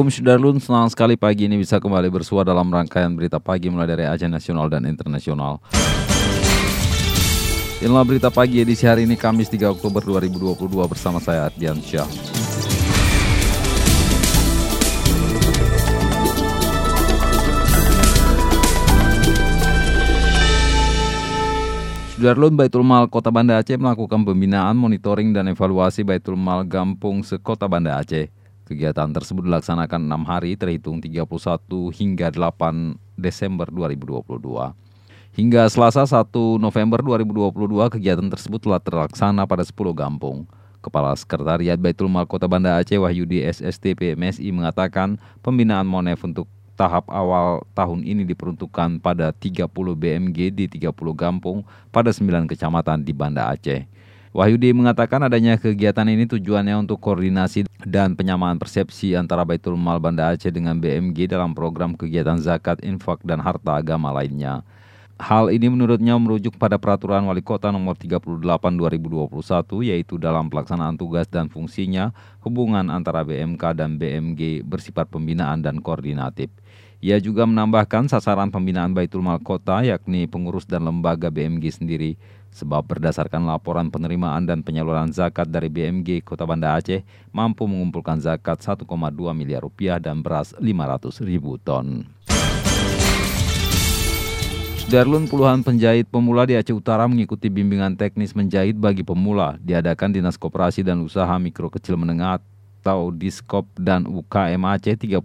Assalamualaikum Sudarlun, senang sekali pagi ini bisa kembali bersua dalam rangkaian berita pagi mulai dari Aceh Nasional dan Internasional. Inilah berita pagi edisi hari ini Kamis 3 Oktober 2022 bersama saya Adrian Syah. Sudarlun Baitul Mal Kota Banda Aceh melakukan pembinaan, monitoring, dan evaluasi Baitul Mal Gampung sekota Banda Aceh. Kegiatan tersebut dilaksanakan 6 hari terhitung 31 hingga 8 Desember 2022. Hingga Selasa 1 November 2022 kegiatan tersebut telah terlaksana pada 10 gampung. Kepala Sekretariat Baitul Mal Kota Banda Aceh Wahyudi SSTP MSI mengatakan pembinaan Monef untuk tahap awal tahun ini diperuntukkan pada 30 BMG di 30 gampung pada 9 kecamatan di Banda Aceh. Wahyudi mengatakan adanya kegiatan ini tujuannya untuk koordinasi dan penyamaan persepsi antara Baitul Mal Banda Aceh dengan BMG dalam program kegiatan zakat, infak, dan harta agama lainnya. Hal ini menurutnya merujuk pada peraturan wali kota nomor 38 2021 yaitu dalam pelaksanaan tugas dan fungsinya hubungan antara BMK dan BMG bersifat pembinaan dan koordinatif. Ia juga menambahkan sasaran pembinaan Baitul Mal Kota yakni pengurus dan lembaga BMG sendiri sebab berdasarkan laporan penerimaan dan penyaluran zakat dari BMG Kota Banda Aceh mampu mengumpulkan zakat 1,2 miliar rupiah dan beras 500 ribu ton. Darlun puluhan penjahit pemula di Aceh Utara mengikuti bimbingan teknis menjahit bagi pemula diadakan Dinas Koperasi dan Usaha Mikro Kecil Menengah atau Diskop dan UKM Aceh 31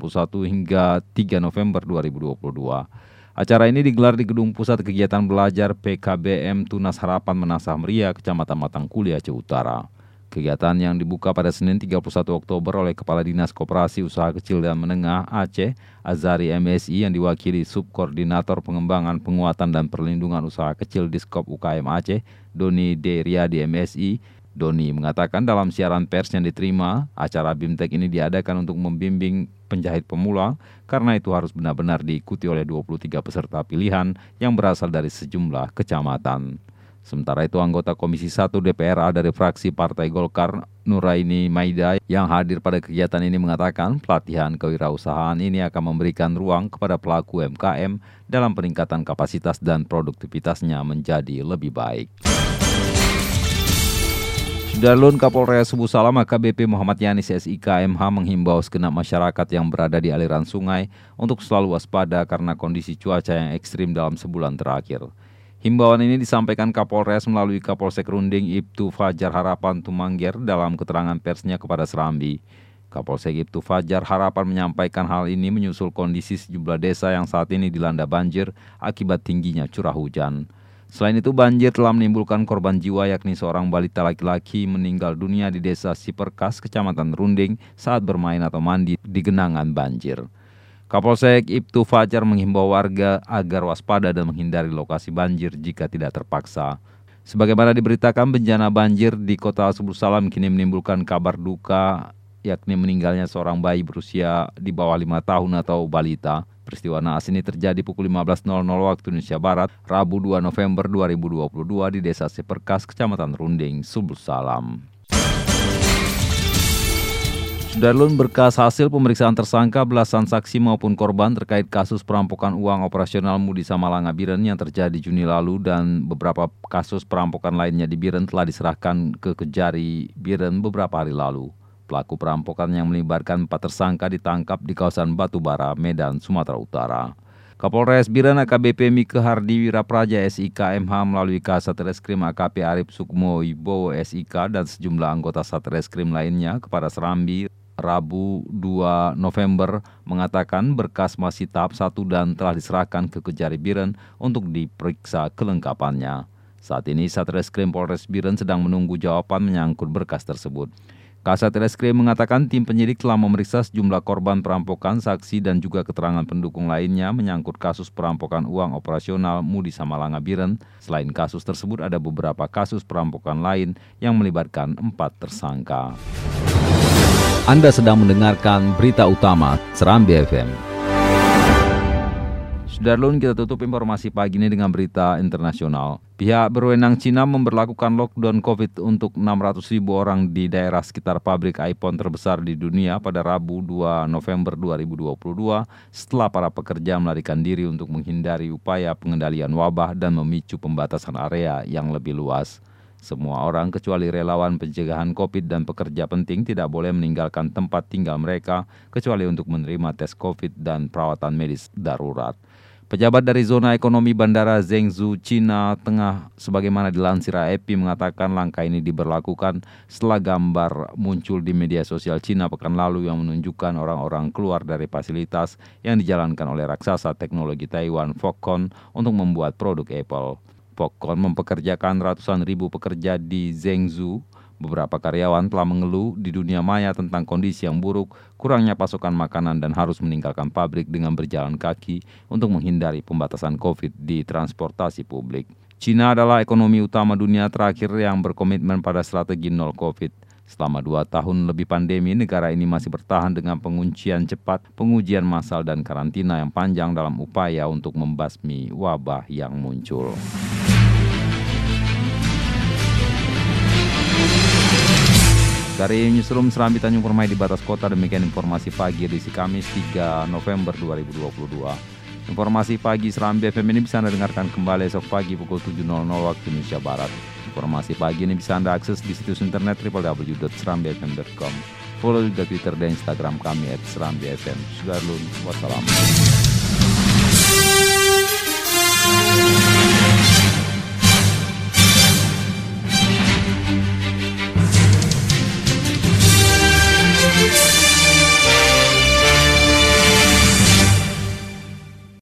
hingga 3 November 2022. Acara ini digelar di Gedung Pusat Kegiatan Belajar PKBM Tunas Harapan Menasah Meria, Kecamatan Matangkuli, Aceh Utara. Kegiatan yang dibuka pada Senin 31 Oktober oleh Kepala Dinas Koperasi Usaha Kecil dan Menengah Aceh, Azari MSI yang diwakili Subkoordinator Pengembangan Penguatan dan Perlindungan Usaha Kecil Diskop UKM Aceh, Doni D. Riyadi MSI, Doni mengatakan dalam siaran pers yang diterima, acara BIMTEK ini diadakan untuk membimbing penjahit pemula karena itu harus benar-benar diikuti oleh 23 peserta pilihan yang berasal dari sejumlah kecamatan. Sementara itu anggota Komisi 1 DPRA dari fraksi Partai Golkar Nuraini Maida yang hadir pada kegiatan ini mengatakan pelatihan kewirausahaan ini akan memberikan ruang kepada pelaku UMKM dalam peningkatan kapasitas dan produktivitasnya menjadi lebih baik. Darlun Kapolres Subuh Salam AKBP Muhammad Yanis SIK MH menghimbau segenap masyarakat yang berada di aliran sungai untuk selalu waspada karena kondisi cuaca yang ekstrim dalam sebulan terakhir. Himbauan ini disampaikan Kapolres melalui Kapolsek Runding Ibtu Fajar Harapan Tumangger dalam keterangan persnya kepada Serambi. Kapolsek Ibtu Fajar Harapan menyampaikan hal ini menyusul kondisi sejumlah desa yang saat ini dilanda banjir akibat tingginya curah hujan. Selain itu banjir telah menimbulkan korban jiwa yakni seorang balita laki-laki meninggal dunia di desa Siperkas, Kecamatan Runding saat bermain atau mandi di genangan banjir. Kapolsek Ibtu Fajar menghimbau warga agar waspada dan menghindari lokasi banjir jika tidak terpaksa. Sebagaimana diberitakan bencana banjir di kota Subur Salam kini menimbulkan kabar duka yakni meninggalnya seorang bayi berusia di bawah lima tahun atau balita. Peristiwa naas ini terjadi pukul 15.00 waktu Indonesia Barat, Rabu 2 November 2022 di Desa Seperkas, Kecamatan Runding, Subur Salam. Darlun berkas hasil pemeriksaan tersangka belasan saksi maupun korban terkait kasus perampokan uang operasional Mudi Samalanga Biren yang terjadi Juni lalu dan beberapa kasus perampokan lainnya di Biren telah diserahkan ke Kejari Biren beberapa hari lalu. Pelaku perampokan yang melibatkan empat tersangka ditangkap di kawasan Batubara, Medan, Sumatera Utara. Kapolres Biren AKBP Mike Hardi Wirapraja SIK MH melalui Kasat Reskrim AKP Arif Sukmo Ibowo SIK dan sejumlah anggota Satreskrim lainnya kepada Serambi, Rabu 2 November mengatakan berkas masih tahap 1 dan telah diserahkan ke Kejari Biren untuk diperiksa kelengkapannya. Saat ini Satreskrim Polres Biren sedang menunggu jawaban menyangkut berkas tersebut. Kasat Reskrim mengatakan tim penyidik telah memeriksa sejumlah korban perampokan, saksi dan juga keterangan pendukung lainnya menyangkut kasus perampokan uang operasional Mudi Samalanga Biren. Selain kasus tersebut ada beberapa kasus perampokan lain yang melibatkan empat tersangka. Anda sedang mendengarkan berita utama Serambi FM. Sudarlun kita tutup informasi pagi ini dengan berita internasional. Pihak berwenang Cina memperlakukan lockdown COVID untuk 600 ribu orang di daerah sekitar pabrik iPhone terbesar di dunia pada Rabu 2 November 2022 setelah para pekerja melarikan diri untuk menghindari upaya pengendalian wabah dan memicu pembatasan area yang lebih luas. Semua orang kecuali relawan pencegahan COVID dan pekerja penting tidak boleh meninggalkan tempat tinggal mereka kecuali untuk menerima tes COVID dan perawatan medis darurat. Pejabat dari zona ekonomi Bandara Zhengzhou, Cina Tengah, sebagaimana dilansir AFP mengatakan langkah ini diberlakukan setelah gambar muncul di media sosial Cina pekan lalu yang menunjukkan orang-orang keluar dari fasilitas yang dijalankan oleh raksasa teknologi Taiwan Foxconn untuk membuat produk Apple. Foxconn mempekerjakan ratusan ribu pekerja di Zhengzhou Beberapa karyawan telah mengeluh di dunia maya tentang kondisi yang buruk, kurangnya pasokan makanan dan harus meninggalkan pabrik dengan berjalan kaki untuk menghindari pembatasan COVID di transportasi publik. Cina adalah ekonomi utama dunia terakhir yang berkomitmen pada strategi nol COVID. Selama dua tahun lebih pandemi, negara ini masih bertahan dengan penguncian cepat, pengujian massal, dan karantina yang panjang dalam upaya untuk membasmi wabah yang muncul. Dari Newsroom Serambi Tanjung Permai di batas kota demikian informasi pagi edisi Kamis 3 November 2022. Informasi pagi Serambi FM ini bisa Anda dengarkan kembali esok pagi pukul 7.00 waktu Indonesia Barat. Informasi pagi ini bisa Anda akses di situs internet www.serambifm.com. Follow juga Twitter dan Instagram kami at Serambi FM. Sudarlun, wassalam.